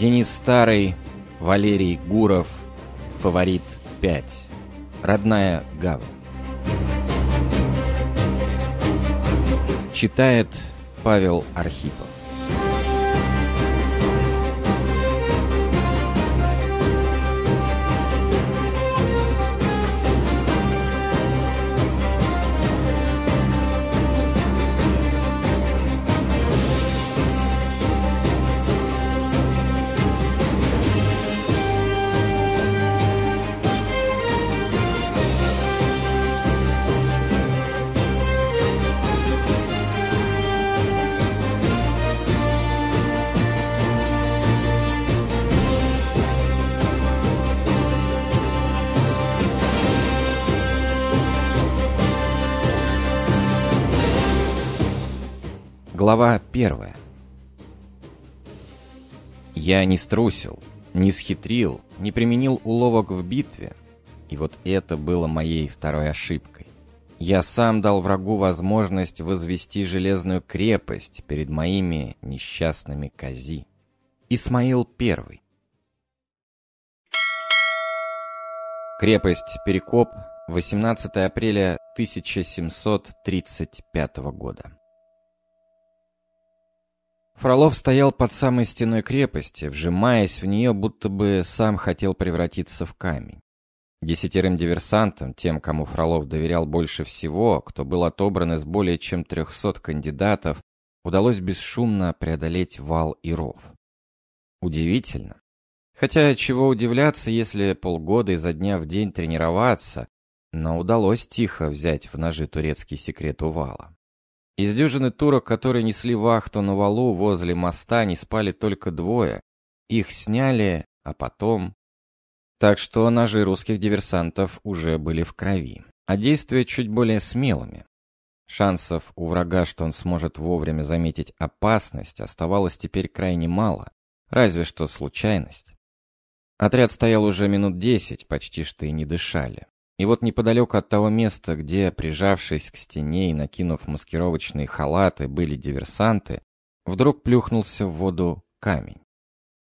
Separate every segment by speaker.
Speaker 1: Денис Старый, Валерий Гуров, Фаворит 5. Родная гавань. Читает Павел Архипов. Глава первая. Я не струсил, не схитрил, не применил уловок в битве. И вот это было моей второй ошибкой. Я сам дал врагу возможность возвести железную крепость перед моими несчастными кози. Исмаил I. Крепость Перекоп, 18 апреля 1735 года. Фролов стоял под самой стеной крепости, вжимаясь в нее, будто бы сам хотел превратиться в камень. Десятерым диверсантам, тем, кому Фролов доверял больше всего, кто был отобран из более чем трехсот кандидатов, удалось бесшумно преодолеть вал и ров. Удивительно. Хотя чего удивляться, если полгода изо дня в день тренироваться, но удалось тихо взять в ножи турецкий секрет у вала. Из дюжины турок, которые несли вахту на валу возле моста, не спали только двое. Их сняли, а потом... Так что ножи русских диверсантов уже были в крови, а действия чуть более смелыми. Шансов у врага, что он сможет вовремя заметить опасность, оставалось теперь крайне мало, разве что случайность. Отряд стоял уже минут десять, почти что и не дышали. И вот неподалеку от того места, где, прижавшись к стене и накинув маскировочные халаты, были диверсанты, вдруг плюхнулся в воду камень.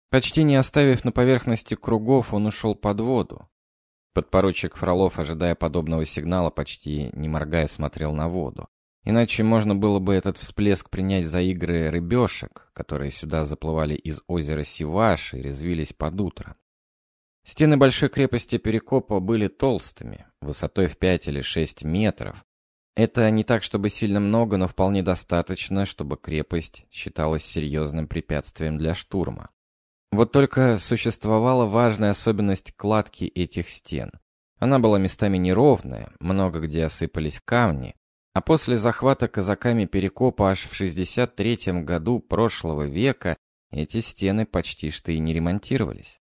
Speaker 1: Почти не оставив на поверхности кругов, он ушел под воду. Подпоручик Фролов, ожидая подобного сигнала, почти не моргая смотрел на воду. Иначе можно было бы этот всплеск принять за игры рыбешек, которые сюда заплывали из озера Сиваш и резвились под утро. Стены большой крепости Перекопа были толстыми, высотой в 5 или 6 метров. Это не так, чтобы сильно много, но вполне достаточно, чтобы крепость считалась серьезным препятствием для штурма. Вот только существовала важная особенность кладки этих стен. Она была местами неровная, много где осыпались камни, а после захвата казаками Перекопа аж в 63 году прошлого века эти стены почти что и не ремонтировались.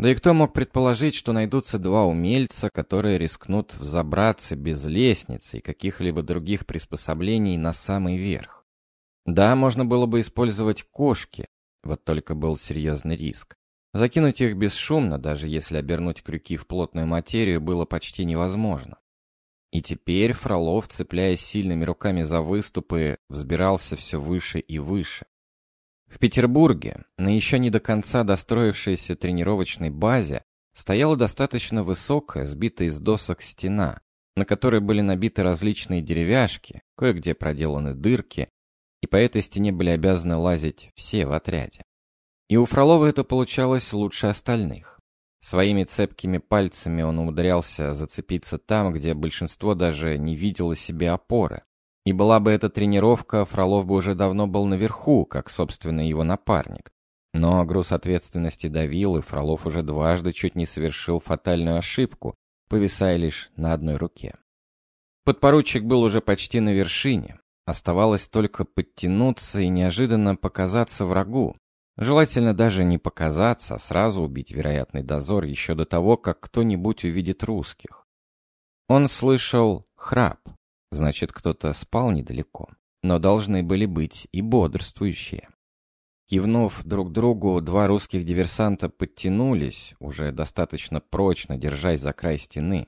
Speaker 1: Да и кто мог предположить, что найдутся два умельца, которые рискнут взобраться без лестницы и каких-либо других приспособлений на самый верх? Да, можно было бы использовать кошки, вот только был серьезный риск. Закинуть их бесшумно, даже если обернуть крюки в плотную материю, было почти невозможно. И теперь Фролов, цепляясь сильными руками за выступы, взбирался все выше и выше. В Петербурге, на еще не до конца достроившейся тренировочной базе, стояла достаточно высокая, сбитая из досок стена, на которой были набиты различные деревяшки, кое-где проделаны дырки, и по этой стене были обязаны лазить все в отряде. И у Фролова это получалось лучше остальных. Своими цепкими пальцами он умудрялся зацепиться там, где большинство даже не видело себе опоры. И была бы эта тренировка, Фролов бы уже давно был наверху, как, собственно, его напарник. Но груз ответственности давил, и Фролов уже дважды чуть не совершил фатальную ошибку, повисая лишь на одной руке. Подпоручик был уже почти на вершине. Оставалось только подтянуться и неожиданно показаться врагу. Желательно даже не показаться, а сразу убить вероятный дозор еще до того, как кто-нибудь увидит русских. Он слышал храп. Значит, кто-то спал недалеко, но должны были быть и бодрствующие. Кивнув друг другу, два русских диверсанта подтянулись, уже достаточно прочно держась за край стены.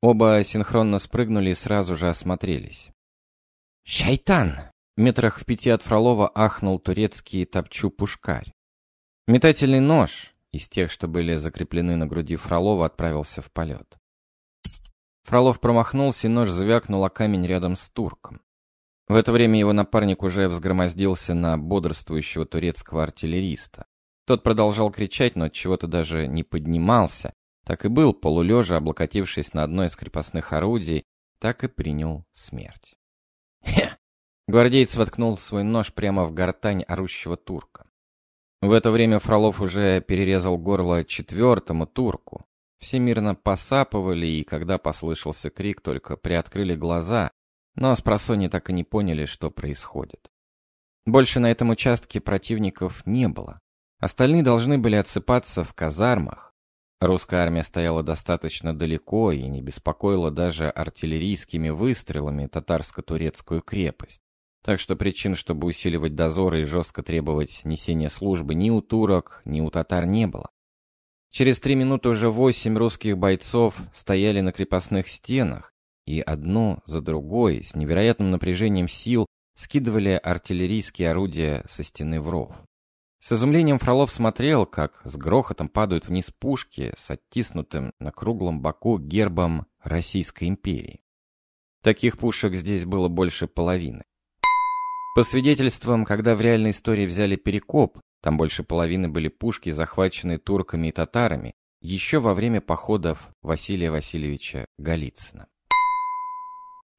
Speaker 1: Оба синхронно спрыгнули и сразу же осмотрелись. «Шайтан!» Метрах в пяти от Фролова ахнул турецкий топчу-пушкарь. Метательный нож из тех, что были закреплены на груди Фролова, отправился в полет. Фролов промахнулся, и нож звякнул о камень рядом с турком. В это время его напарник уже взгромоздился на бодрствующего турецкого артиллериста. Тот продолжал кричать, но от чего-то даже не поднимался, так и был полулежа, облокотившись на одно из крепостных орудий, так и принял смерть. Хе! Гвардеец воткнул свой нож прямо в гортань орущего турка. В это время Фролов уже перерезал горло четвертому турку. Все мирно посапывали, и когда послышался крик, только приоткрыли глаза, но с просони так и не поняли, что происходит. Больше на этом участке противников не было. Остальные должны были отсыпаться в казармах. Русская армия стояла достаточно далеко и не беспокоила даже артиллерийскими выстрелами татарско-турецкую крепость. Так что причин, чтобы усиливать дозоры и жестко требовать несения службы ни у турок, ни у татар не было. Через три минуты уже восемь русских бойцов стояли на крепостных стенах и одну за другой с невероятным напряжением сил скидывали артиллерийские орудия со стены в ров. С изумлением Фролов смотрел, как с грохотом падают вниз пушки с оттиснутым на круглом боку гербом Российской империи. Таких пушек здесь было больше половины. По свидетельствам, когда в реальной истории взяли Перекоп, там больше половины были пушки, захваченные турками и татарами, еще во время походов Василия Васильевича Голицына.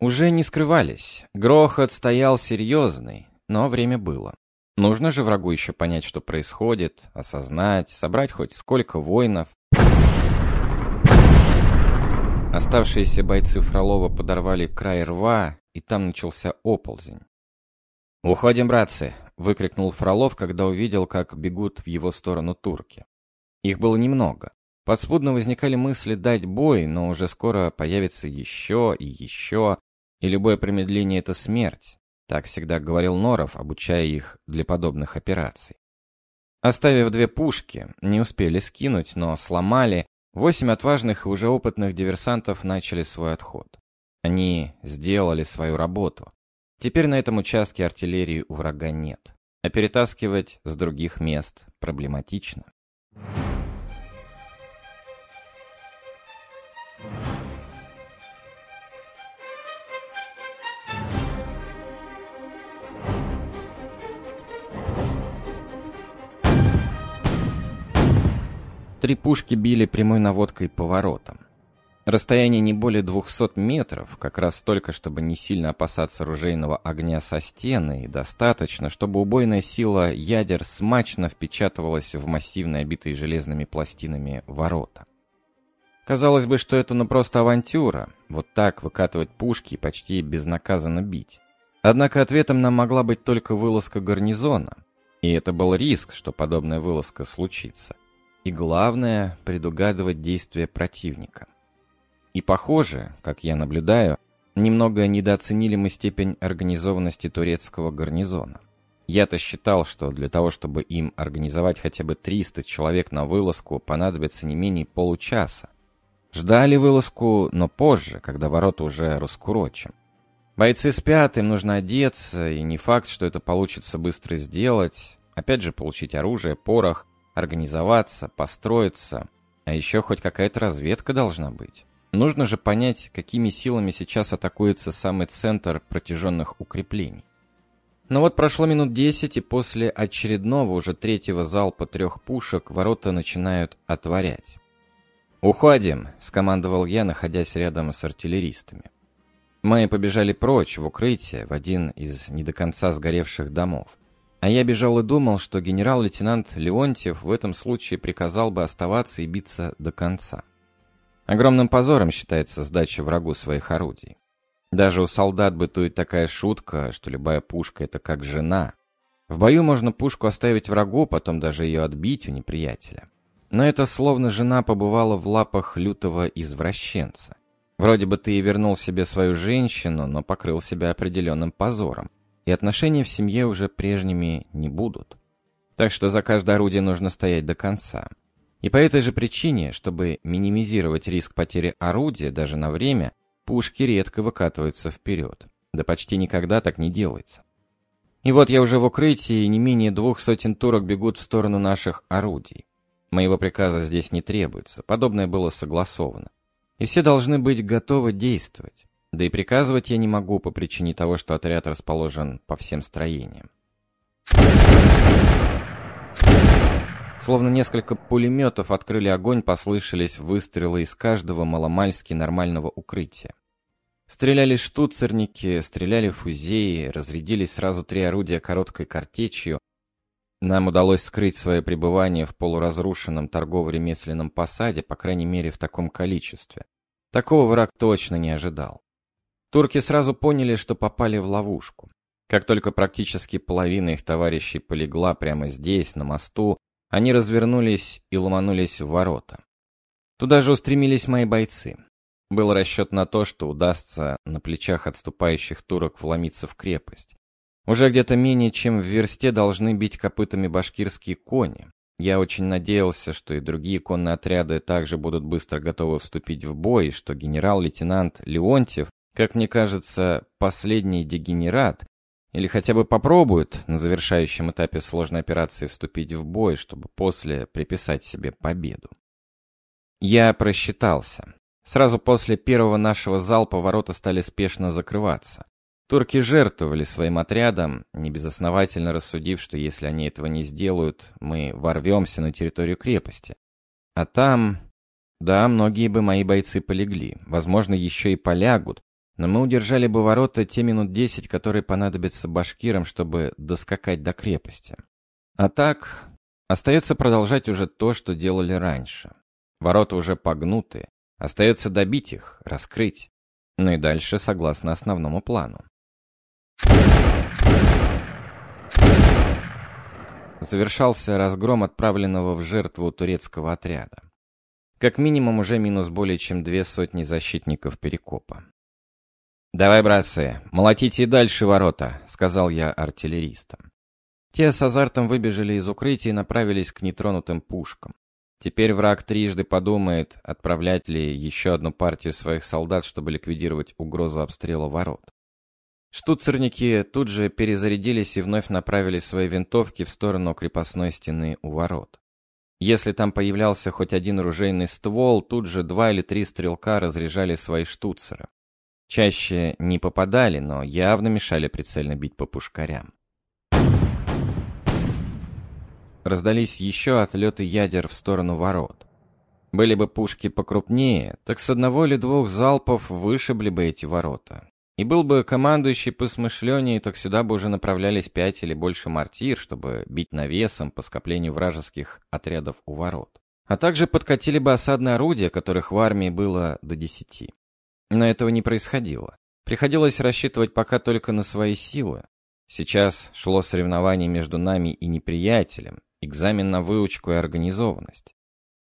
Speaker 1: Уже не скрывались. Грохот стоял серьезный, но время было. Нужно же врагу еще понять, что происходит, осознать, собрать хоть сколько воинов. Оставшиеся бойцы Фролова подорвали край рва, и там начался оползень. «Уходим, братцы!» — выкрикнул Фролов, когда увидел, как бегут в его сторону турки. Их было немного. Подспудно возникали мысли дать бой, но уже скоро появится еще и еще, и любое промедление — это смерть. Так всегда говорил Норов, обучая их для подобных операций. Оставив две пушки, не успели скинуть, но сломали, восемь отважных и уже опытных диверсантов начали свой отход. Они сделали свою работу. Теперь на этом участке артиллерии у врага нет, а перетаскивать с других мест проблематично. Три пушки били прямой наводкой по воротам. Расстояние не более 200 метров, как раз столько, чтобы не сильно опасаться ружейного огня со стены, и достаточно, чтобы убойная сила ядер смачно впечатывалась в массивные, обитые железными пластинами ворота. Казалось бы, что это ну просто авантюра, вот так выкатывать пушки и почти безнаказанно бить. Однако ответом нам могла быть только вылазка гарнизона, и это был риск, что подобная вылазка случится. И главное — предугадывать действия противника. И похоже, как я наблюдаю, немного недооценили мы степень организованности турецкого гарнизона. Я-то считал, что для того, чтобы им организовать хотя бы 300 человек на вылазку, понадобится не менее получаса. Ждали вылазку, но позже, когда ворота уже раскурочим. Бойцы спят, им нужно одеться, и не факт, что это получится быстро сделать. Опять же, получить оружие, порох, организоваться, построиться. А еще хоть какая-то разведка должна быть. Нужно же понять, какими силами сейчас атакуется самый центр протяженных укреплений. Но вот прошло минут десять, и после очередного, уже третьего залпа трех пушек, ворота начинают отворять. «Уходим!» — скомандовал я, находясь рядом с артиллеристами. Мы побежали прочь, в укрытие, в один из не до конца сгоревших домов. А я бежал и думал, что генерал-лейтенант Леонтьев в этом случае приказал бы оставаться и биться до конца. Огромным позором считается сдача врагу своих орудий. Даже у солдат бытует такая шутка, что любая пушка — это как жена. В бою можно пушку оставить врагу, потом даже ее отбить у неприятеля. Но это словно жена побывала в лапах лютого извращенца. Вроде бы ты и вернул себе свою женщину, но покрыл себя определенным позором. И отношения в семье уже прежними не будут. Так что за каждое орудие нужно стоять до конца. И по этой же причине, чтобы минимизировать риск потери орудия даже на время, пушки редко выкатываются вперед. Да почти никогда так не делается. И вот я уже в укрытии, и не менее двух сотен турок бегут в сторону наших орудий. Моего приказа здесь не требуется, подобное было согласовано. И все должны быть готовы действовать. Да и приказывать я не могу по причине того, что отряд расположен по всем строениям. Словно несколько пулеметов открыли огонь, послышались выстрелы из каждого маломальски нормального укрытия. Стреляли штуцерники, стреляли фузеи, разрядились сразу три орудия короткой картечью. Нам удалось скрыть свое пребывание в полуразрушенном торгово-ремесленном посаде, по крайней мере, в таком количестве. Такого враг точно не ожидал. Турки сразу поняли, что попали в ловушку. Как только практически половина их товарищей полегла прямо здесь, на мосту, они развернулись и ломанулись в ворота. Туда же устремились мои бойцы. Был расчет на то, что удастся на плечах отступающих турок вломиться в крепость. Уже где-то менее чем в версте должны бить копытами башкирские кони. Я очень надеялся, что и другие конные отряды также будут быстро готовы вступить в бой, что генерал-лейтенант Леонтьев, как мне кажется, последний дегенерат, или хотя бы попробует на завершающем этапе сложной операции вступить в бой, чтобы после приписать себе победу. Я просчитался. Сразу после первого нашего залпа ворота стали спешно закрываться. Турки жертвовали своим отрядом, небезосновательно рассудив, что если они этого не сделают, мы ворвемся на территорию крепости. А там... Да, многие бы мои бойцы полегли, возможно, еще и полягут, но мы удержали бы ворота те минут десять, которые понадобятся башкирам, чтобы доскакать до крепости. А так, остается продолжать уже то, что делали раньше. Ворота уже погнуты, Остается добить их, раскрыть. Ну и дальше согласно основному плану. Завершался разгром отправленного в жертву турецкого отряда. Как минимум уже минус более чем две сотни защитников Перекопа. «Давай, братцы, молотите дальше ворота», — сказал я артиллеристам. Те с азартом выбежали из укрытия и направились к нетронутым пушкам. Теперь враг трижды подумает, отправлять ли еще одну партию своих солдат, чтобы ликвидировать угрозу обстрела ворот. Штуцерники тут же перезарядились и вновь направили свои винтовки в сторону крепостной стены у ворот. Если там появлялся хоть один ружейный ствол, тут же два или три стрелка разряжали свои штуцеры. Чаще не попадали, но явно мешали прицельно бить по пушкарям. раздались еще отлеты ядер в сторону ворот. Были бы пушки покрупнее, так с одного или двух залпов вышибли бы эти ворота. И был бы командующий посмышленнее, так сюда бы уже направлялись пять или больше мортир, чтобы бить навесом по скоплению вражеских отрядов у ворот. А также подкатили бы осадные орудия, которых в армии было до десяти. Но этого не происходило. Приходилось рассчитывать пока только на свои силы. Сейчас шло соревнование между нами и неприятелем, Экзамен на выучку и организованность.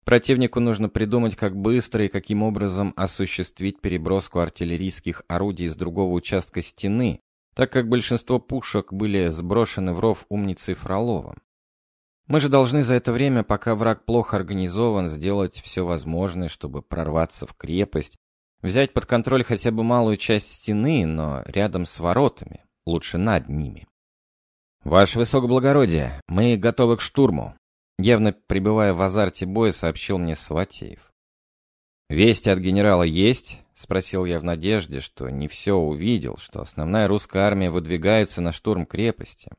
Speaker 1: Противнику нужно придумать, как быстро и каким образом осуществить переброску артиллерийских орудий с другого участка стены, так как большинство пушек были сброшены в ров умницей Фроловым. Мы же должны за это время, пока враг плохо организован, сделать все возможное, чтобы прорваться в крепость, взять под контроль хотя бы малую часть стены, но рядом с воротами, лучше над ними. «Ваше высокоблагородие, мы готовы к штурму», явно пребывая в азарте боя, сообщил мне Сватеев. «Вести от генерала есть?» — спросил я в надежде, что не все увидел, что основная русская армия выдвигается на штурм крепости.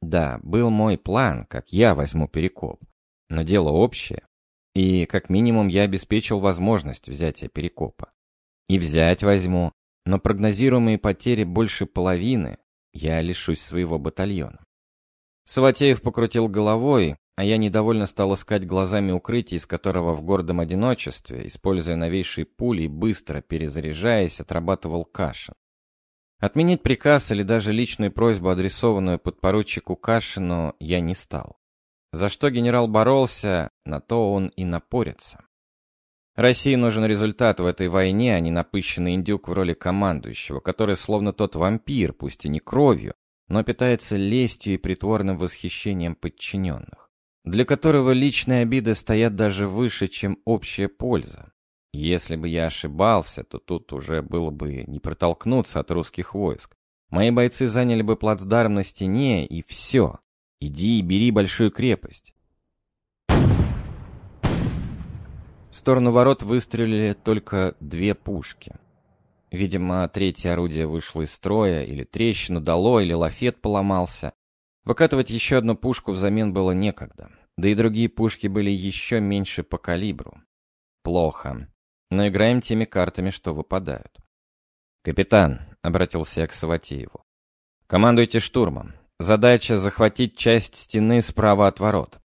Speaker 1: Да, был мой план, как я возьму Перекоп, но дело общее, и как минимум я обеспечил возможность взятия Перекопа. И взять возьму, но прогнозируемые потери больше половины, я лишусь своего батальона. Саватеев покрутил головой, а я недовольно стал искать глазами укрытие, из которого в гордом одиночестве, используя новейшие пули и быстро перезаряжаясь, отрабатывал Кашин. Отменить приказ или даже личную просьбу, адресованную подпоручику Кашину, я не стал. За что генерал боролся, на то он и напорится. России нужен результат в этой войне, а не напыщенный индюк в роли командующего, который словно тот вампир, пусть и не кровью, но питается лестью и притворным восхищением подчиненных, для которого личные обиды стоят даже выше, чем общая польза. Если бы я ошибался, то тут уже было бы не протолкнуться от русских войск. Мои бойцы заняли бы плацдарм на стене, и все. Иди и бери большую крепость. В сторону ворот выстрелили только две пушки. Видимо, третье орудие вышло из строя, или трещину дало, или лафет поломался. Выкатывать еще одну пушку взамен было некогда. Да и другие пушки были еще меньше по калибру. Плохо. Но играем теми картами, что выпадают. «Капитан», — обратился я к Саватееву, — «командуйте штурмом. Задача — захватить часть стены справа от ворот».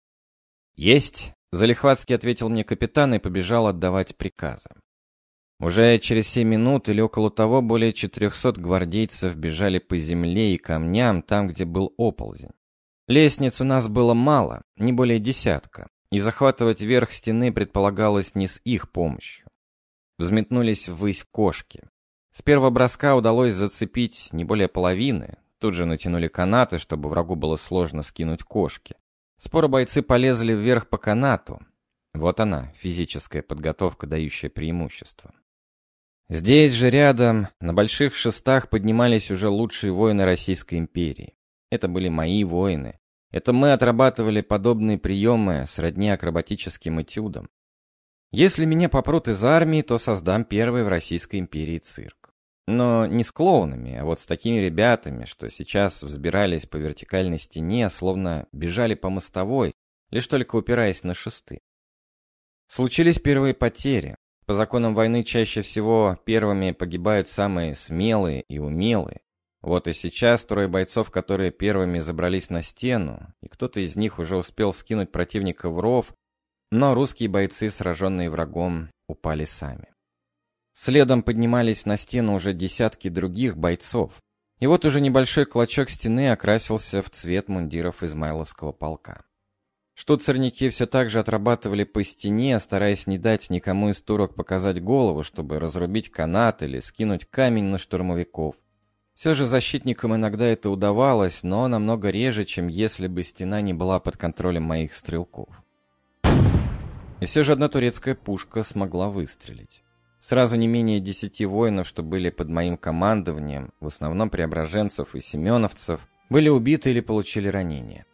Speaker 1: «Есть!» — залихватски ответил мне капитан и побежал отдавать приказы. Уже через семь минут или около того более четырехсот гвардейцев бежали по земле и камням там, где был оползень. Лестниц у нас было мало, не более десятка, и захватывать верх стены предполагалось не с их помощью. Взметнулись ввысь кошки. С первого броска удалось зацепить не более половины, тут же натянули канаты, чтобы врагу было сложно скинуть кошки. Споро бойцы полезли вверх по канату. Вот она, физическая подготовка, дающая преимущество. Здесь же рядом, на больших шестах, поднимались уже лучшие воины Российской империи. Это были мои воины. Это мы отрабатывали подобные приемы сродни акробатическим этюдам. Если меня попрут из армии, то создам первый в Российской империи цирк. Но не с клоунами, а вот с такими ребятами, что сейчас взбирались по вертикальной стене, словно бежали по мостовой, лишь только упираясь на шесты. Случились первые потери, по законам войны чаще всего первыми погибают самые смелые и умелые. Вот и сейчас трое бойцов, которые первыми забрались на стену, и кто-то из них уже успел скинуть противника в ров, но русские бойцы, сраженные врагом, упали сами. Следом поднимались на стену уже десятки других бойцов, и вот уже небольшой клочок стены окрасился в цвет мундиров Измайловского полка. Штуцерники все так же отрабатывали по стене, стараясь не дать никому из турок показать голову, чтобы разрубить канат или скинуть камень на штурмовиков. Все же защитникам иногда это удавалось, но намного реже, чем если бы стена не была под контролем моих стрелков. И все же одна турецкая пушка смогла выстрелить. Сразу не менее десяти воинов, что были под моим командованием, в основном преображенцев и семеновцев, были убиты или получили ранения.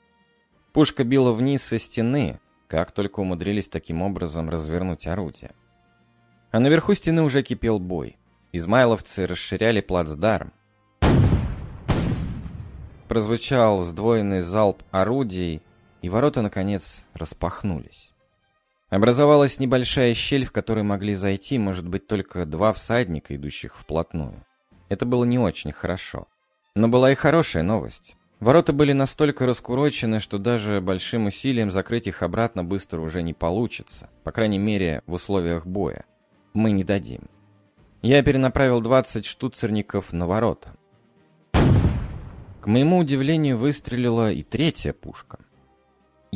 Speaker 1: Пушка била вниз со стены, как только умудрились таким образом развернуть орудие. А наверху стены уже кипел бой. Измайловцы расширяли плацдарм. Прозвучал сдвоенный залп орудий, и ворота, наконец, распахнулись. Образовалась небольшая щель, в которой могли зайти, может быть, только два всадника, идущих вплотную. Это было не очень хорошо. Но была и хорошая новость. Ворота были настолько раскурочены, что даже большим усилием закрыть их обратно быстро уже не получится, по крайней мере, в условиях боя. Мы не дадим. Я перенаправил 20 штуцерников на ворота. К моему удивлению, выстрелила и третья пушка.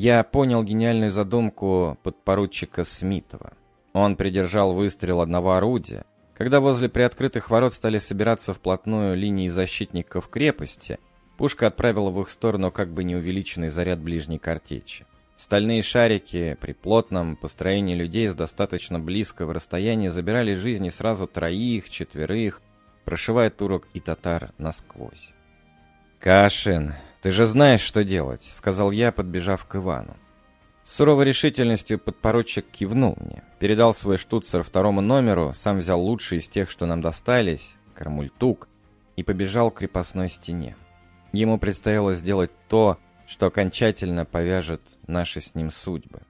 Speaker 1: Я понял гениальную задумку подпоручика Смитова. Он придержал выстрел одного орудия. Когда возле приоткрытых ворот стали собираться вплотную линии защитников крепости – Пушка отправила в их сторону как бы неувеличенный заряд ближней картечи. Стальные шарики при плотном построении людей с достаточно близкого расстояния забирали жизни сразу троих, четверых, прошивая турок и татар насквозь. «Кашин, ты же знаешь, что делать», — сказал я, подбежав к Ивану. С суровой решительностью подпоручик кивнул мне, передал свой штуцер второму номеру, сам взял лучший из тех, что нам достались, кармультук, и побежал к крепостной стене. Ему предстояло сделать то, что окончательно повяжет наши с ним судьбы.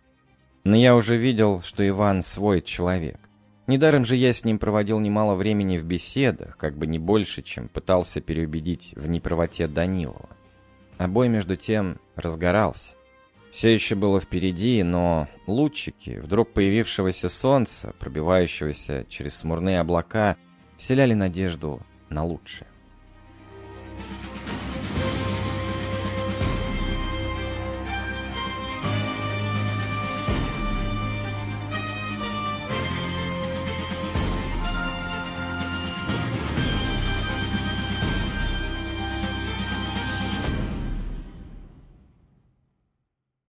Speaker 1: Но я уже видел, что Иван свой человек. Недаром же я с ним проводил немало времени в беседах, как бы не больше, чем пытался переубедить в неправоте Данилова. А бой между тем разгорался. Все еще было впереди, но лучики вдруг появившегося солнца, пробивающегося через смурные облака, вселяли надежду на лучшее.